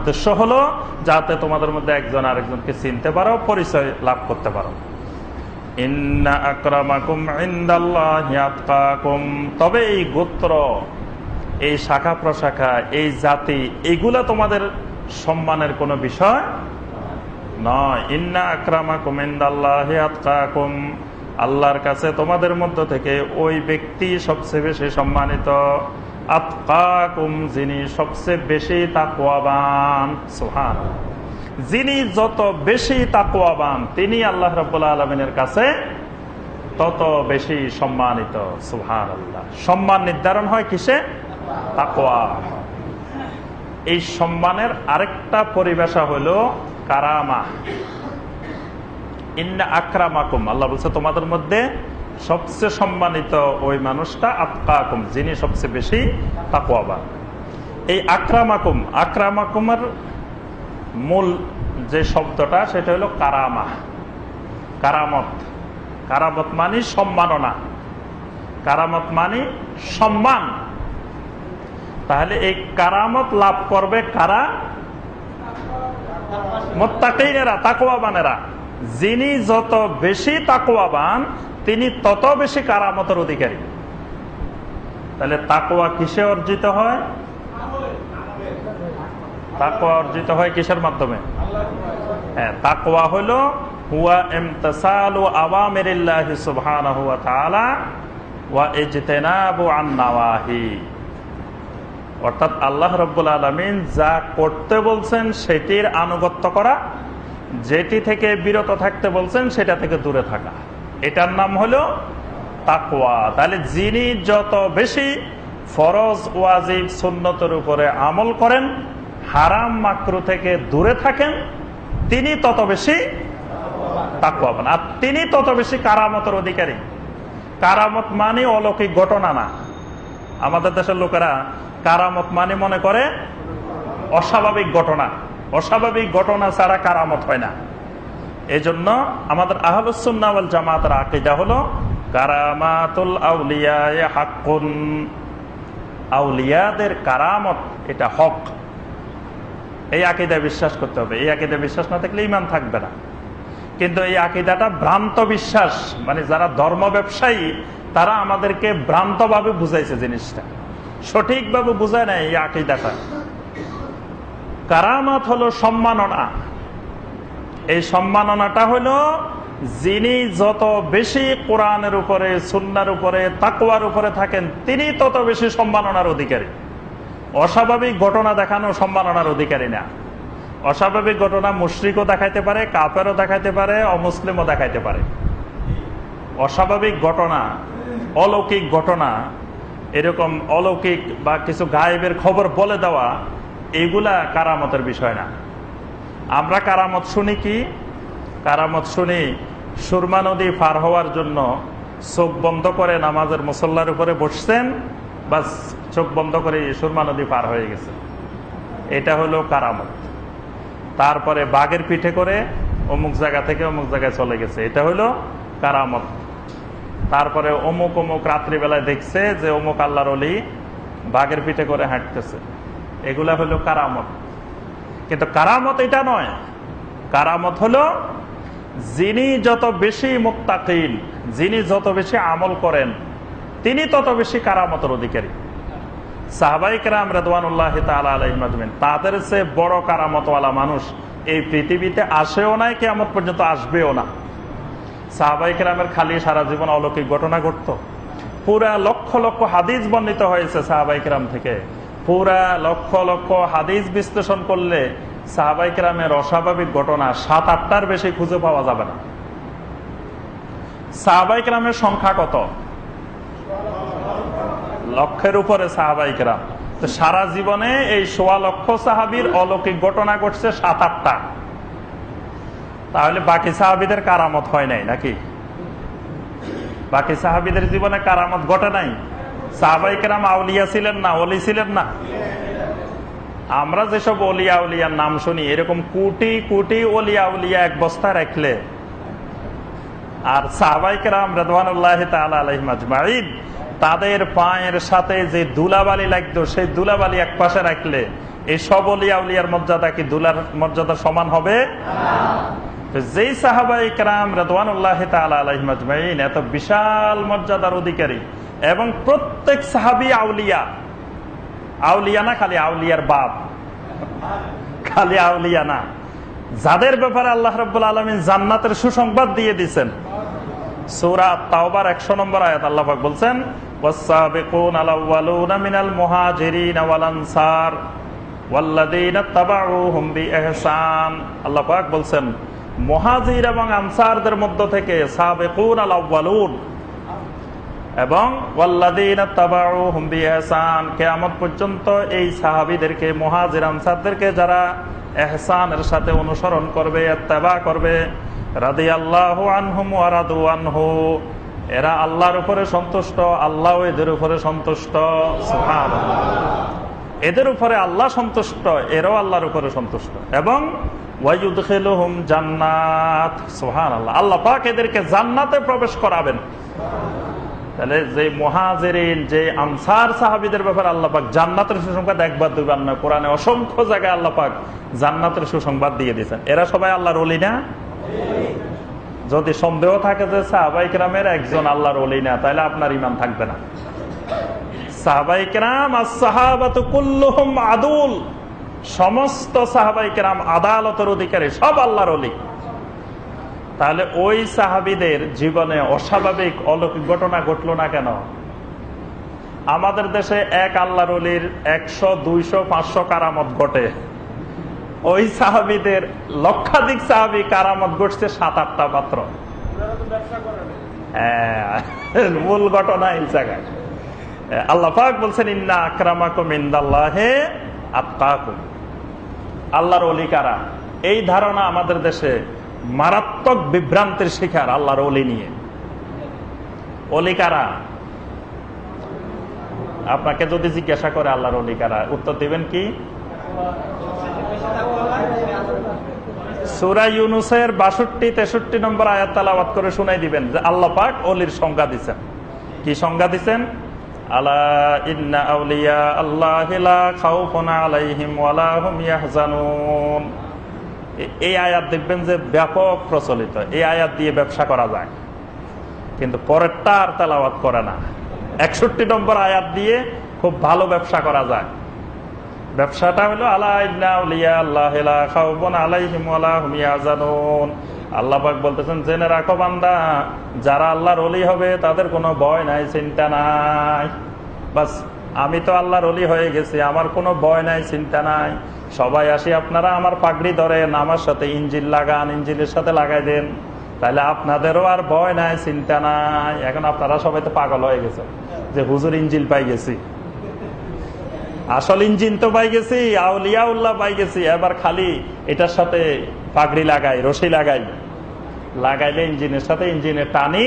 উদ্দেশ্য হলো যাতে তোমাদের মধ্যে একজন আরেকজনকে চিনতে পারো, পরিচয় লাভ করতে পারো। তবে এই গোত্র, এই শাখা প্রশাখা, এই জাতি, এগুলা তোমাদের সম্মানের কোনো বিষয় নয়। ইন্না আল্লাহর কাছে তোমাদের মধ্য থেকে ওই ব্যক্তি সবচেয়ে বেশি সম্মানিত। যিনি সবচেয়ে বেশি তাকওয়াবান। সুবহান যিনি যত বেশি তাকওয়াবান, তিনি আল্লাহ রাব্বুল আলামিনের কাছে তত বেশি সম্মানিত। সুবহান আল্লাহ সম্মান নির্ধারণ হয় কিসে? তাকওয়া। এই সম্মানের আরেকটা পরিবেশা হলো কারামা। ইন্না আক্রামাকুম। আল্লাহ বলছে, তোমাদের মধ্যে সবচেয়ে সম্মানিত ওই মানুষটা আতকাকুম, যিনি সবচেয়ে বেশি তাকুয়াবান এই আক্রামাকুম, আক্রামাকুমের মূল যে শব্দটা, সেটা হলো কারামা। কারামত। কারামত মানে সম্মাননা। কারামত মানে সম্মান। তাহলে এই কারামত লাভ করবে কারা? মোত্তাকিনেরা তাকুয়াবানেরা যিনি যত বেশি তাকুয়াবান তিনি তত বেশি কারামতের অধিকারী। তাহলে তাকোয়া কিসে অর্জিত হয়? তাকুয়া অর্জিত হয় কিসের মাধ্যমে? হ্যাঁ তাকুয়া হলো, হুয়া ইমতিসালু আওয়ামিরিল্লাহি সুবহানাহু ওয়া তাআলা ওয়া ইজতিনাবু অর্থাৎ আল্লাহ রব্বুল আলমিন যা করতে বলছেন সেটির আনুগত্য করা, যেটি থেকে বিরত থাকতে বলছেন সেটা থেকে দূরে থাকা। এটার নাম হলো তাকওয়া। তাহলে যিনি যত বেশি ফরজ, ওয়াজিব, সুন্নতের উপরে আমল করেন, হারাম মাকরু থেকে দূরে থাকেন, তিনি তত বেশি তাকওয়াবান আর তিনি তত বেশি কারামতের অধিকারী। কারামত মানে অলৌকিক ঘটনা না। আমাদের দেশের লোকেরা কারামত মানে মনে করে অস্বাভাবিক ঘটনা। অস্বাভাবিক ঘটনা ছাড়া কারামত হয় না। এই জন্য আমাদের আহলুসুন্নাওয়াল জামাতের আকিদা হলো কারামাতুল আউলিয়া হাক্কুন। আউলিয়াদের কারামত, এটা হক। এই আকিদায় বিশ্বাস করতে হবে। এই আকিদায় বিশ্বাস না থাকলে ইমান থাকবে না। কিন্তু এই আকিদাটা ভ্রান্ত বিশ্বাস মানে যারা ধর্ম ব্যবসায়ী, তারা আমাদেরকে ভ্রান্তভাবে বুঝাইছে জিনিসটা। সঠিকভাবে বুঝায় না এই আকিদাটা। কারামাত হলো সম্মাননা। এই সম্মাননাটা হলো যিনি যত বেশি কোরআনের উপরে, সুন্নার উপরে তাকুয়ার উপরে থাকেন, তিনি তত বেশি সম্মাননার অধিকারী। অস্বাভাবিক ঘটনা দেখানো সম্মাননার অধিকারী না। অস্বাভাবিক ঘটনা মুশ্রিকও দেখাইতে পারে কাপেরও দেখাইতে পারে, অমুসলিমও দেখাইতে পারে। অস্বাভাবিক ঘটনা, অলৌকিক ঘটনা, এরকম অলৌকিক বা কিছু গায়েবের খবর বলে দেওয়া, এগুলা কারামতের বিষয় না। আমরা কারামত শুনি কি? কারামত শুনি সুরমা নদী পার হওয়ার জন্য চোখ বন্ধ করে নামাজের মুসল্লার উপরে বসছেন, বাস চোখ বন্ধ করে সুরমা নদী পার হয়ে গেছে। এটা হলো কারামত। তারপরে বাঘের পিঠে করে অমুক জায়গা থেকে অমুক জায়গায় চলে গেছে। এটা হলো কারামত। তারপরে অমুক অমুক রাত্রিবেলায় দেখছে যে অমুক আল্লাহর অলি বাঘের পিঠে করে হাঁটতেছে। এগুলা হলো কারামত। কিন্তু কারামত এটা নয়। কারামত হলো যিনি যত বেশি মুক্তাকিন যিনি যত বেশি আমল করেন, তিনি তত বেশি কারামতের অধিকারী। সাহবাইকরাম রেদওয়ানুল্লাহ আলহিমাজমিন তাদের সে বড় কারামতওয়ালা মানুষ এই পৃথিবীতে আসেও নাই কেমন পর্যন্ত আসবেও না। সাহাবাইকেরামের খালি সারা জীবন অলৌকিক ঘটনা ঘটত। পুরা লক্ষ লক্ষ হাদিস বর্ণিত হয়েছে সাহাবাইকেরাম থেকে। পুরা লক্ষ লক্ষ হাদিস বিশ্লেষণ করলে সাহাবাইকেরামের অস্বাভাবিক ঘটনা সাত, আটটার বেশি খুঁজে পাওয়া যাবে না। সাহাবাইকেরামের সংখ্যা কত? লক্ষের উপরে সাহাবাইকেরাম তো সারা জীবনে এই সোয়া লক্ষ সাহাবির অলৌকিক ঘটনা ঘটছে সাত, আটটা। তাহলে বাকি সাহাবিদের কারামত হয় নাই নাকি? বাকি সাহাবিদের জীবনে কারামত ঘটে নাই? আমরা যেসব অলিয়া উলিয়ার নাম শুনি, এরকম কোটি কোটি অলিয়া উলিয়া এক বস্তা রাখলে, আর সাহাবাই কেরাম রেদওয়ানুল্লাহ আলহিমাজমাইদ তাদের পায়ের সাথে যে দুলাবালি লাগতো, সেই দুলাবালি এক পাশে রাখলে, এই সব অলিয়া উলিয়ার মর্যাদা কি দুলার মর্যাদা সমান হবে? যেই সাহাবাই কারাম রেদওয়ানুল্লাহ এত বিশাল মর্যাদার অধিকারী এবং প্রত্যেক সাহাবি আউলিয়া আউলিয়া না খালি আউলিয়ার বাপ খালি আউলিয়া না যাদের ব্যাপারে আল্লাহ রব্বুল আলমিন জান্নাতের সুসংবাদ দিয়ে দিচ্ছেন সৌরা তাওবার একশো নম্বর আয়াত আল্লাহাক বলছেন والسابقون الأولون من المهاجرين والأنصار والذين اتبعوهم بإحسان আল্লাহ পাক বলছেন মুহাজির এবং আনসারদের মধ্য থেকে সাবেকুন আল আউয়ালুন এবং কিয়ামত পর্যন্ত এই সাহাবিদেরকে, মুহাজির আনসারদেরকে যারা এহসানের সাথে অনুসরণ করবে, ইত্তেবা করবে, রাদিয়াল্লাহু আনহুম ওয়া রাদু আনহু, এরা আল্লাহর উপরে সন্তুষ্ট, আল্লাহ এদের উপরে সন্তুষ্ট। এদের উপরে আল্লাহ সন্তুষ্ট, এরাও আল্লাহর উপরে সন্তুষ্ট। এবং জান্নাত। সুবহানাল্লাহ। আল্লাহ পাক এদেরকে জান্নাতে প্রবেশ করাবেন। তাহলে যে মহাজেরিন, যে আনসার সাহাবিদের ব্যাপারে আল্লাহ পাক জান্নাতের সুসংবাদ একবার, দুইবার নয়, কোরআনে অসংখ্য জায়গায় আল্লাহ পাক জান্নাতের সুসংবাদ দিয়ে দিয়েছেন। এরা সবাই আল্লাহর অলি না? যদি সন্দেহ থাকে যে সাহাবাইক রামের একজন আল্লাহর অলি না, তাহলে আপনার ইমান থাকবে না। সাহাবাইক রাম সমস্ত সাহাবাইক আদালতের অধিকারী সব আল্লাহর অলি তাহলে ওই সাহাবিদের জীবনে অস্বাভাবিক অলৌকিক ঘটনা ঘটলো না কেন? আমাদের দেশে এক আল্লাহর অলির একশো দুইশো পাঁচশো কারামত ঘটে। ওই সাহাবিদের লক্ষাধিক সাহাবি কারামত ঘটছে সাত আটটা মাত্র। হ্যাঁ, মূল ঘটনা এই জায়গায়। আল্লাহ পাক বলছেন ইন্না আক্রামাকুম ইন্দাল্লাহে আত্মাকুম আল্লাহর অলি কারা? এই ধারণা আমাদের দেশে মারাত্মক বিভ্রান্তির শিকার আল্লাহর অলি নিয়ে। অলি কারা? আপনাকে যদি জিজ্ঞাসা করে আল্লাহর অলি কারা, উত্তর দিবেন কি? সুরা ইউনুসের বাষট্টি, তেষট্টি নম্বর আয়াত তালাবাদ করে শুনাই দিবেন যে আল্লাহ পাক অলির সংজ্ঞা দিচ্ছেন কি সংজ্ঞা দিচ্ছেন আলা আল্লাহ আলাইহিম ওয়ালা হুম ইয়াহজানুন। এই আয়াত দেখবেন যে ব্যাপক প্রচলিত। এই আয়াত দিয়ে ব্যবসা করা যায়। কিন্তু পরেরটা আর তেলাওয়াত করে না। একষট্টি নম্বর আয়াত দিয়ে খুব ভালো ব্যবসা করা যায়। ব্যবসাটা হলো আল্লাহ বলতেছেন, জেনে রাখো বান্দা, যারা আল্লাহর অলি হবে, তাদের কোনো ভয় নাই, চিন্তা নাই। বাস আমি তো আল্লাহর অলি হয়ে গেছি, আমার কোনো ভয় নাই, চিন্তা নাই। সবাই আসি, আপনারা আমার পাগড়ি ধরেন, আমার সাথে ইঞ্জিল লাগান ইঞ্জিলের সাথে লাগাই দেন। তাহলে আপনাদেরও আর ভয় নাই, চিন্তা নাই। এখন আপনারা সবাই তো পাগল হয়ে গেছে, যে হুজুর ইঞ্জিল পাই গেছি। আসল ইঞ্জিন তো পাই গেছি আউলিয়া উল্লাহ পাই গেছি। এবার খালি এটার সাথে পাগড়ি লাগাই, রশি লাগাই। লাগাইলে ইঞ্জিনের সাথে ইঞ্জিনের টানি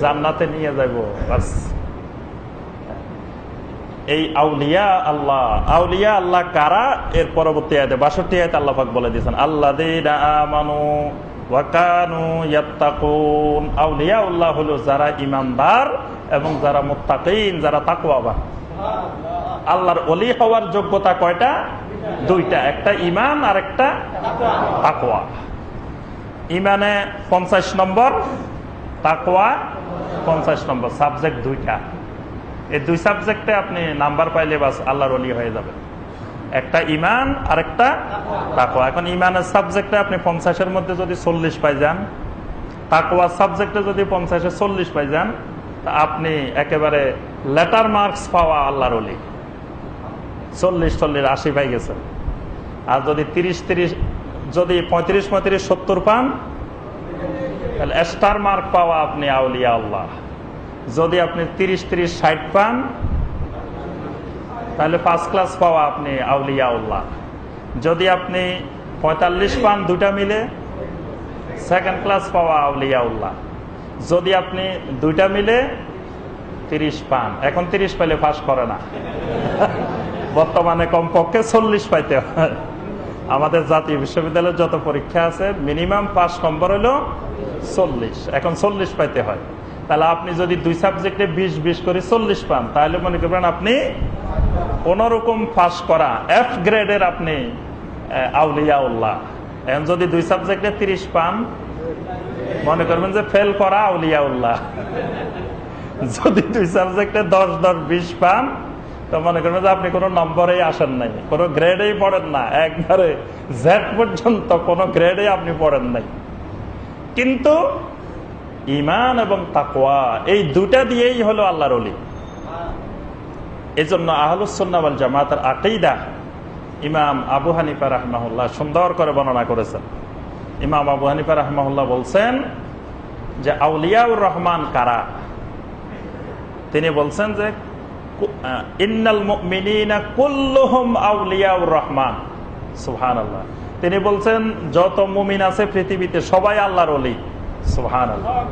জান্নাতে নিয়ে যাব বাস। এই আউলিয়া আল্লাহ। আউলিয়া আল্লাহ কারা? এর পরবর্তী আয়তে বাষট্টি আয়তে আল্লাহ বলে দিয়েছেন আল্লাহ আমানু আউলিয়া উল্লাহ হলো যারা ইমানদার এবং যারা যারা অলি হওয়ার যোগ্যতা কয়টা? দুইটা, একটা ইমান আর একটা ইমানে পঞ্চাশ নম্বর, সাবজেক্ট দুইটা। এই দুই সাবজেক্টে আপনি নাম্বার পাইলে বাস আল্লাহর অলি হয়ে যাবে একটা ইমান আর একটা তাকোয়া এখন ইমানের সাবজেক্টে আপনি পঞ্চাশের মধ্যে যদি চল্লিশ পাই যান তাকোয়া সাবজেক্টে যদি পঞ্চাশে চল্লিশ পাই যান, তা আপনি একেবারে লেটার মার্কস পাওয়া আল্লাহর অলি চল্লিশ চল্লিশ, আশি পাই গেছেন। আর যদি তিরিশ তিরিশ, যদি পঁয়ত্রিশ পঁয়ত্রিশ, সত্তর পান, তাহলে স্টার মার্ক পাওয়া আপনি আউলিয়া আল্লাহ। যদি আপনি তিরিশ তিরিশ ষাট পান, তাহলে ফার্স্ট ক্লাস পাওয়া আপনি আউলিয়া উল্লাহ যদি আপনি পঁয়তাল্লিশ পান দুটা মিলে সেকেন্ড ক্লাস পাওয়া আউলিয়া উল্লাহ যদি আপনি দুইটা মিলে, তিরিশ পান। এখন তিরিশ পাইলে পাস করে না। বর্তমানে কমপক্ষে চল্লিশ পাইতে হয়। আমাদের জাতীয় বিশ্ববিদ্যালয়ের যত পরীক্ষা আছে মিনিমাম পাস নম্বর হলো চল্লিশ। এখন চল্লিশ পাইতে হয়। তাহলে আপনি যদি দুই সাবজেক্টে বিশ বিশ করে চল্লিশ পান, তাহলে মনে করবেন আপনি কোন রকম পাস করা এফ গ্রেডের আপনি আউলিয়া উল্লাহ এখন যদি দুই সাবজেক্টে তিরিশ পান, মনে করবেন যে ফেল করা আউলিয়া উল্লাহ যদি দুই সাবজেক্টে দশ দশ, বিশ পান, তো মনে করবেন যে আপনি কোনো নম্বরেই আসেন নাই, কোনো গ্রেডেই পড়েন না। একবারে জেড পর্যন্ত কোনো গ্রেডে আপনি পড়েন নাই। কিন্তু ইমান এবং তাকোয়া এই দুটা দিয়েই হলো আল্লাহর অলি এই জন্য আহলুসন্নাওয়াল জামাতের আকেইদা ইমাম আবু হানিফা রাহমাহুল্লাহ সুন্দর করে বর্ণনা করেছেন। ইমাম আবু হানিফা রাহমাহুল্লাহ বলছেন যে, আউলিয়াউর রহমান কারা? তিনি বলছেন যে আউলিয়াউর রহমান। সুবহানাল্লাহ। তিনি বলছেন, যত মুমিন আছে পৃথিবীতে সবাই আল্লাহর অলি সুবহানাল্লাহ।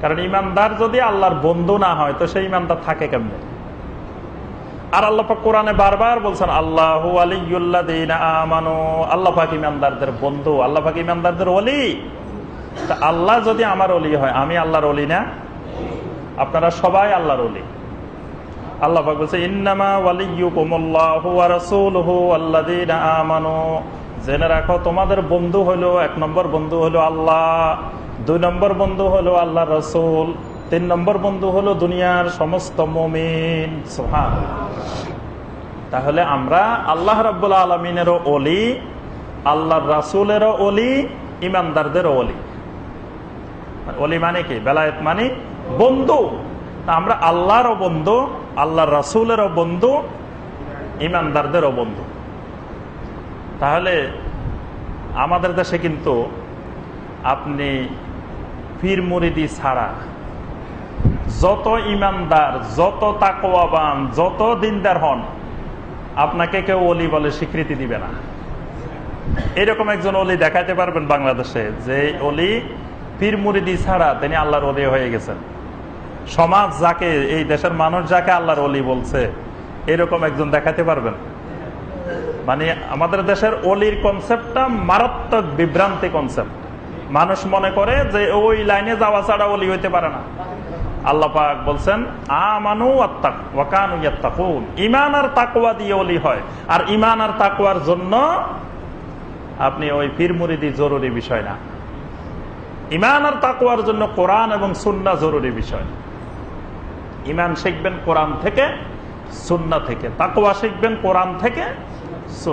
কারণ ইমানদার যদি আল্লাহর বন্ধু না হয়, তো সেই ইমানদার থাকে কেমনে? আর আল্লাহ কোরআনে বারবার বলছেন, আল্লাহ আমানো। আল্লাহ ইমানদারদের বন্ধু, আল্লাহ ইমানদারদের অলি তা আল্লাহ যদি আমার অলি হয়, আমি আল্লাহর অলি না? আপনারা সবাই আল্লাহর অলি আল্লাহ বলছে, ইন্নামা জেনে রাখো, তোমাদের বন্ধু হলো, এক নম্বর বন্ধু হলো আল্লাহ। দুই নম্বর বন্ধু হলো আল্লাহ রসুল, তিন নম্বর বন্ধু হলো দুনিয়ার সমস্ত মুমিন। সুবহান তাহলে আমরা আল্লাহ রাব্বুল আলমিনেরও অলি আল্লাহর রাসুলেরও অলি ইমানদারদেরও অলি অলি মানে কি? বেলায়েত মানে বন্ধু। আমরা আল্লাহরও বন্ধু, আল্লাহর রাসুলেরও বন্ধু, ইমানদারদেরও বন্ধু। তাহলে আমাদের দেশে কিন্তু আপনি পীর মুরিদি ছাড়া। যত ইমানদার, যত তাকোয়াবান যত দিনদার হন, আপনাকে কেউ অলি বলে স্বীকৃতি দিবে না। এরকম একজন অলি দেখাইতে পারবেন বাংলাদেশে যে অলি পীর মুরিদি ছাড়া তিনি আল্লাহর অলি হয়ে গেছেন। সমাজ যাকে, এই দেশের মানুষ যাকে আল্লাহর অলি বলছে, এরকম একজন দেখাতে পারবেন। মানে আমাদের দেশের অলির কনসেপ্টটা মারাত্মক বিভ্রান্তি কনসেপ্ট মানুষ মনে করে যে ওই লাইনে যাওয়া ছাড়া অলি হইতে পারে না। আল্লাহ পাক বলছেন, আমানু ওয়াকানু ঈমান আর তাকওয়া দিয়ে অলি হয়। আর ঈমান আর তাকওয়ার জন্য আপনি ওই পীর মুরিদি জরুরি বিষয় না। ইমান আর তাকওয়ার জন্য কোরআন এবং সুন্না জরুরি বিষয়। ইমান শিখবেন কোরআন থেকে, সুন্না থেকে। তাকওয়া শিখবেন কোরআন থেকে সুন্নাহ